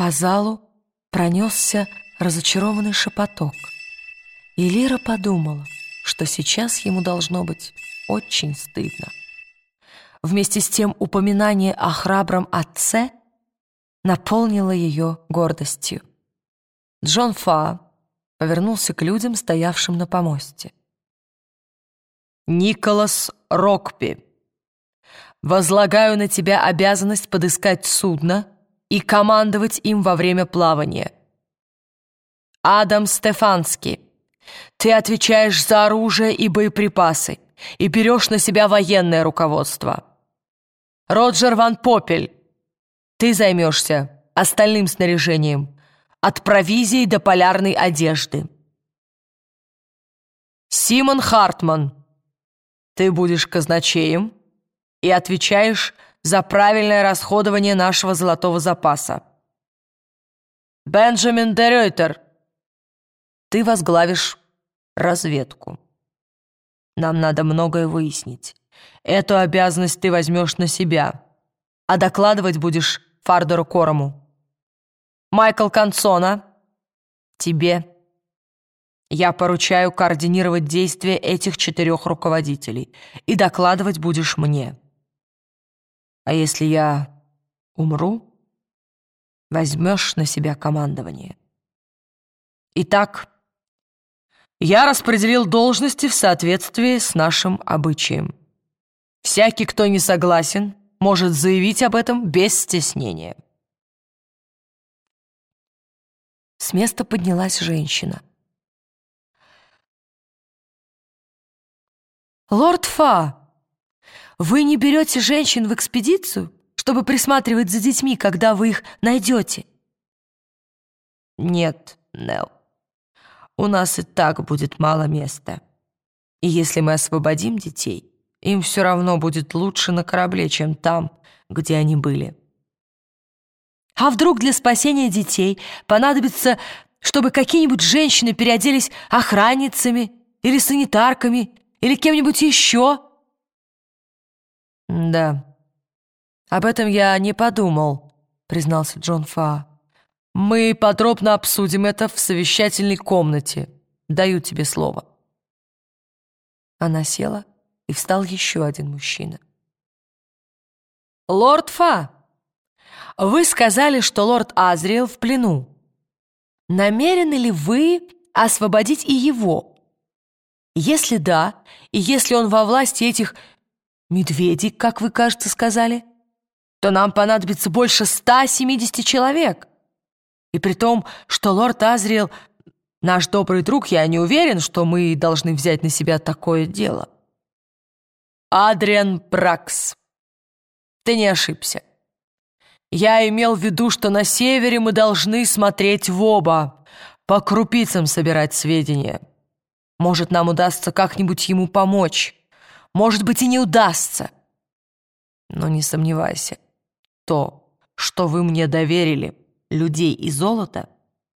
По залу пронесся разочарованный шепоток. И Лира подумала, что сейчас ему должно быть очень стыдно. Вместе с тем упоминание о храбром отце наполнило ее гордостью. Джон Фа повернулся к людям, стоявшим на помосте. «Николас Рокпи, возлагаю на тебя обязанность подыскать судно и командовать им во время плавания. Адам Стефанский, ты отвечаешь за оружие и боеприпасы и берешь на себя военное руководство. Роджер Ван Попель, ты займешься остальным снаряжением, от провизии до полярной одежды. Симон Хартман, ты будешь казначеем и отвечаешь правильное расходование нашего золотого запаса. Бенджамин Дерейтер, ты возглавишь разведку. Нам надо многое выяснить. Эту обязанность ты возьмешь на себя, а докладывать будешь Фардеру Корому. Майкл Консона, тебе. Я поручаю координировать действия этих четырех руководителей, и докладывать будешь мне. А если я умру, возьмешь на себя командование. Итак, я распределил должности в соответствии с нашим обычаем. Всякий, кто не согласен, может заявить об этом без стеснения. С места поднялась женщина. «Лорд Фа, вы не берете женщин в экспедицию, чтобы присматривать за детьми, когда вы их найдете?» «Нет, Нелл у нас и так будет мало места. И если мы освободим детей, им все равно будет лучше на корабле, чем там, где они были. А вдруг для спасения детей понадобится, чтобы какие-нибудь женщины переоделись охранницами или санитарками или кем-нибудь еще? Да, об этом я не подумал, признался Джон Фа. Мы подробно обсудим это в совещательной комнате. Даю тебе слово». Она села, и встал еще один мужчина. «Лорд Фа, вы сказали, что лорд Азриэл в плену. Намерены ли вы освободить и его? Если да, и если он во власти этих медведей, как вы, кажется, сказали, то нам понадобится больше 170 человек. И при том, что лорд Азриэл наш добрый друг, я не уверен, что мы должны взять на себя такое дело. Адриан Бракс, ты не ошибся. Я имел в виду, что на севере мы должны смотреть в оба, по крупицам собирать сведения. Может, нам удастся как-нибудь ему помочь. Может быть, и не удастся. Но не сомневайся, то, что вы мне доверили, людей и золота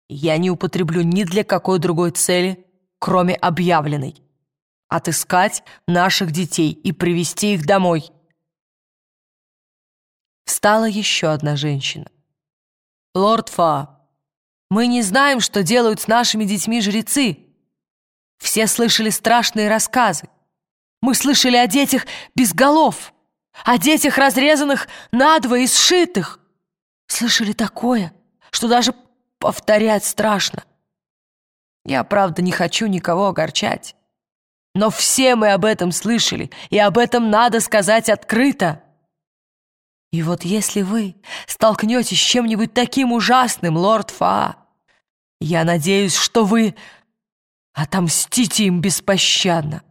я не употреблю ни для какой другой цели, кроме объявленной. Отыскать наших детей и привести их домой. Встала еще одна женщина. «Лорд Фа, мы не знаем, что делают с нашими детьми жрецы. Все слышали страшные рассказы. Мы слышали о детях без голов, о детях, разрезанных надвое и сшитых. Слышали такое, что даже повторять страшно. Я, правда, не хочу никого огорчать. Но все мы об этом слышали, и об этом надо сказать открыто. И вот если вы столкнетесь с чем-нибудь таким ужасным, лорд Фа, я надеюсь, что вы отомстите им беспощадно.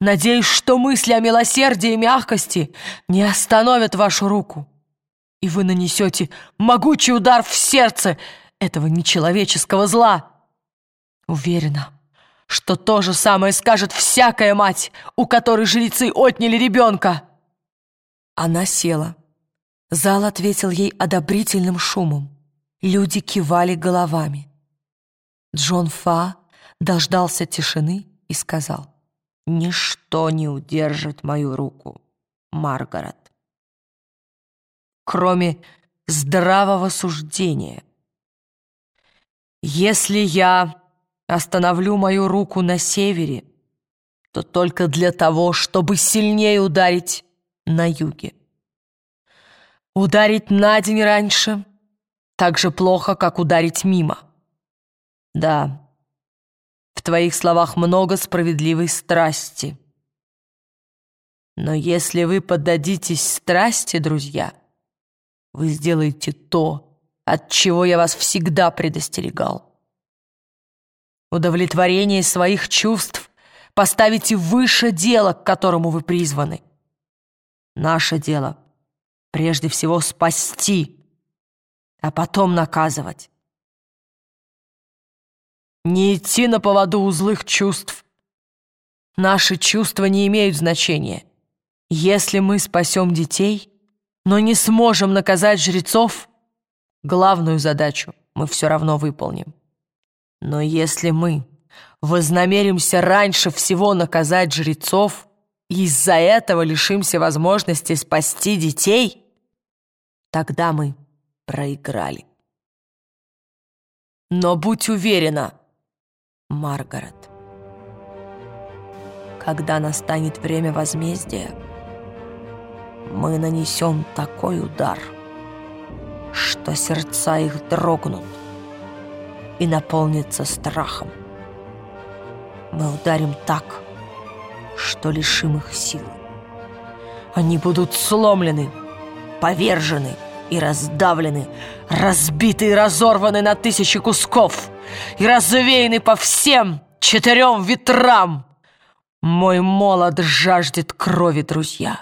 Надеюсь, что мысли о милосердии и мягкости не остановят вашу руку и вы нанесете могучий удар в сердце этого нечеловеческого зла. Уверена, что то же самое скажет всякая мать, у которой жрецы отняли ребенка. Она села. Зал ответил ей одобрительным шумом. Люди кивали головами. Джон Фа дождался тишины и сказал, «Ничто не удержит мою руку, Маргарет» кроме здравого суждения. Если я остановлю мою руку на севере, то только для того, чтобы сильнее ударить на юге. Ударить на день раньше так же плохо, как ударить мимо. Да, в твоих словах много справедливой страсти. Но если вы поддадитесь страсти, друзья, вы сделаете то, от чего я вас всегда предостерегал. Удовлетворение своих чувств поставите выше дела, к которому вы призваны. Наше дело прежде всего спасти, а потом наказывать. Не идти на поводу у злых чувств. Наши чувства не имеют значения. Если мы спасем детей, но не сможем наказать жрецов, главную задачу мы все равно выполним. Но если мы вознамеримся раньше всего наказать жрецов из-за этого лишимся возможности спасти детей, тогда мы проиграли. Но будь уверена, Маргарет, когда настанет время возмездия, мы нанесем такой удар, что сердца их дрогнут и наполнятся страхом. Мы ударим так, что лишим их силы. Они будут сломлены, повержены и раздавлены, разбиты и разорваны на тысячи кусков и развеяны по всем четырем ветрам. Мой молод жаждет крови, друзья.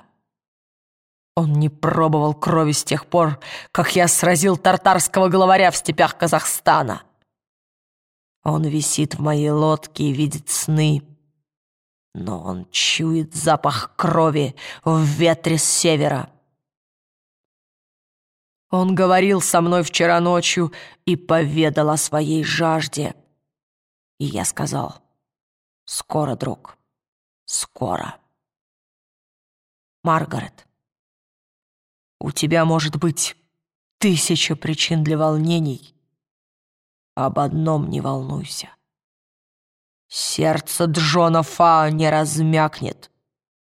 Он не пробовал крови с тех пор, как я сразил тартарского главаря в степях Казахстана. Он висит в моей лодке и видит сны, но он чует запах крови в ветре с севера. Он говорил со мной вчера ночью и поведал о своей жажде. И я сказал, скоро, друг, скоро. Маргарет, у тебя может быть тысяча причин для волнений. Об одном не волнуйся. Сердце Джона Фа не размякнет,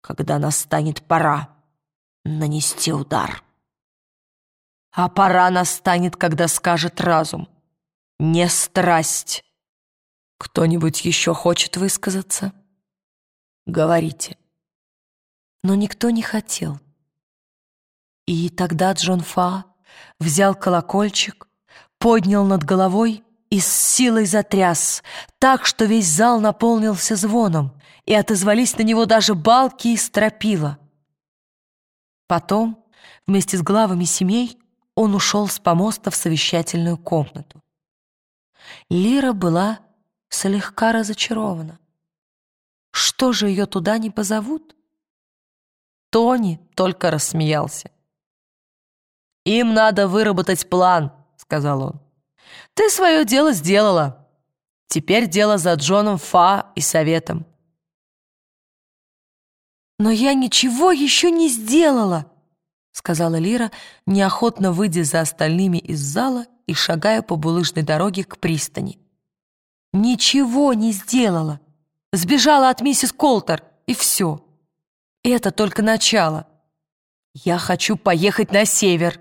когда настанет пора нанести удар. А пора настанет, когда скажет разум. Не страсть. Кто-нибудь еще хочет высказаться? Говорите. Но никто не хотел. И тогда Джон Фа взял колокольчик, поднял над головой и с силой затряс, так, что весь зал наполнился звоном, и отозвались на него даже балки и стропила. Потом, вместе с главами семей, он ушел с помоста в совещательную комнату. Лира была слегка разочарована. Что же ее туда не позовут? Тони только рассмеялся. «Им надо выработать план», — сказал он. «Ты свое дело сделала. Теперь дело за Джоном Фа и советом». «Но я ничего еще не сделала», сказала Лира, неохотно выйдя за остальными из зала и шагая по булыжной дороге к пристани. «Ничего не сделала. Сбежала от миссис Колтер, и все. Это только начало. Я хочу поехать на север».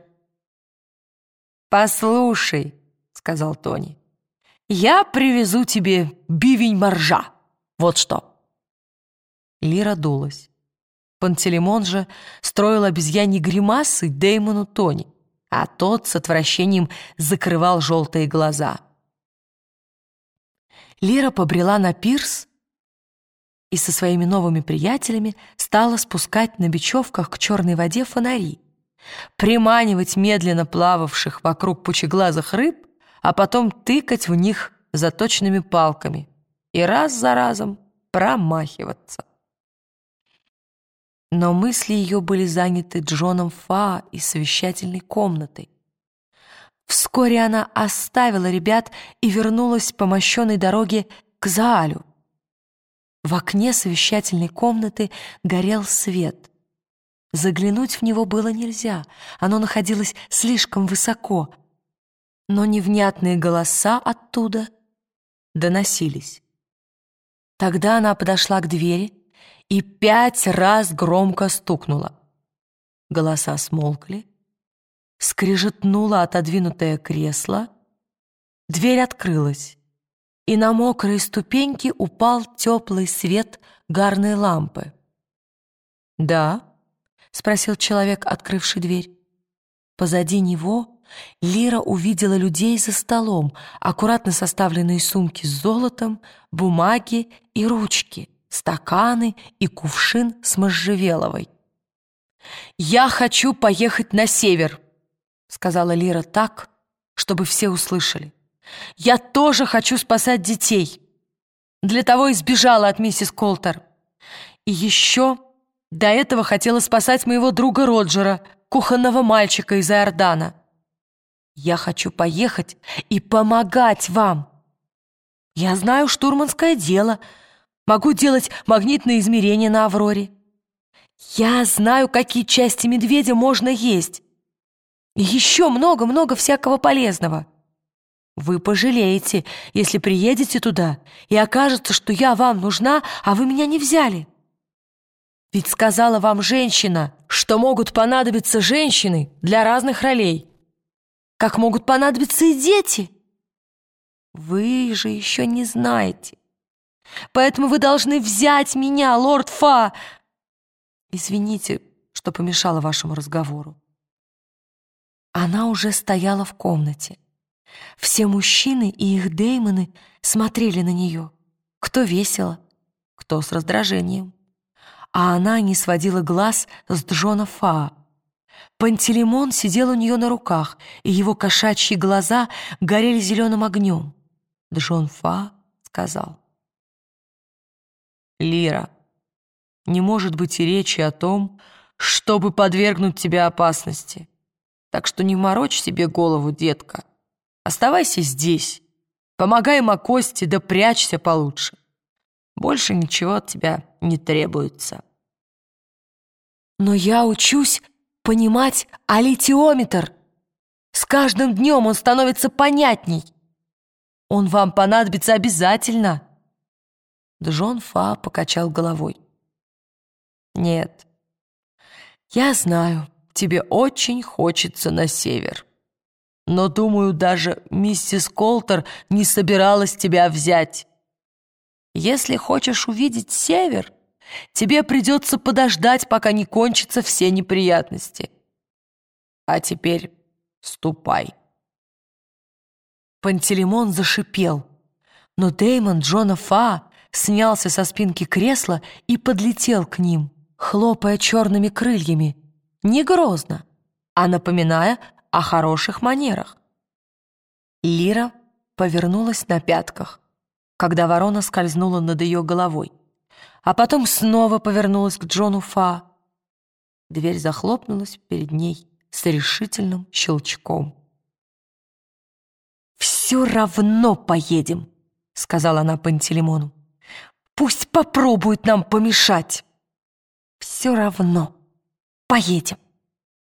«Послушай», — сказал Тони, — «я привезу тебе бивень моржа. Вот что». Лира дулась. Пантелеймон же строил обезьяне гримасы Деймону Тони, а тот с отвращением закрывал желтые глаза. Лира побрела на пирс и со своими новыми приятелями стала спускать на бечевках к черной воде фонари, приманивать медленно плававших вокруг пучеглазых рыб, а потом тыкать в них заточенными палками и раз за разом промахиваться. Но мысли ее были заняты Джоном Фа и совещательной комнатой. Вскоре она оставила ребят и вернулась по мощенной дороге к Заалю. В окне совещательной комнаты горел свет. Заглянуть в него было нельзя, оно находилось слишком высоко, но невнятные голоса оттуда доносились. Тогда она подошла к двери и пять раз громко стукнула. Голоса смолкли, скрижетнуло отодвинутое кресло, дверь открылась, и на мокрые ступеньки упал теплый свет гарной лампы. «Да?» — спросил человек, открывший дверь. Позади него Лира увидела людей за столом, аккуратно составленные сумки с золотом, бумаги и ручки, стаканы и кувшин с можжевеловой. «Я хочу поехать на север», — сказала Лира так, чтобы все услышали. «Я тоже хочу спасать детей. Для того и сбежала от миссис Колтер. И еще до этого хотела спасать моего друга Роджера, кухонного мальчика из Иордана. Я хочу поехать и помогать вам. Я знаю штурманское дело, могу делать магнитные измерения на Авроре. Я знаю, какие части медведя можно есть. И еще много-много всякого полезного. Вы пожалеете, если приедете туда, и окажется, что я вам нужна, а вы меня не взяли. Ведь сказала вам женщина, что могут понадобиться женщины для разных ролей, как могут понадобиться и дети. Вы же еще не знаете. Поэтому вы должны взять меня, лорд Фа. Извините, что помешала вашему разговору. Она уже стояла в комнате. Все мужчины и их деймоны смотрели на нее. Кто весело, кто с раздражением а она не сводила глаз с Джона Фа. Пантелеймон сидел у нее на руках, и его кошачьи глаза горели зеленым огнем. Джон Фа сказал. «Лира, не может быть и речи о том, чтобы подвергнуть тебя опасности. Так что не морочь себе голову, детка. Оставайся здесь, помогай Макости, да прячься получше. Больше ничего от тебя не требуется. Но я учусь понимать алитиометр. С каждым днем он становится понятней. Он вам понадобится обязательно. Джон Фа покачал головой. Нет, я знаю, тебе очень хочется на север. Но, думаю, даже миссис Колтер не собиралась тебя взять. Если хочешь увидеть север, тебе придется подождать, пока не кончатся все неприятности. А теперь ступай. Пантелеймон зашипел, но Деймон Джона Фа снялся со спинки кресла и подлетел к ним, хлопая черными крыльями, не грозно, а напоминая о хороших манерах. Лира повернулась на пятках когда ворона скользнула над ее головой, а потом снова повернулась к Джону Фа. Дверь захлопнулась перед ней с решительным щелчком. «Все равно поедем», — сказала она Пантелеймону. «Пусть попробует нам помешать. Все равно поедем».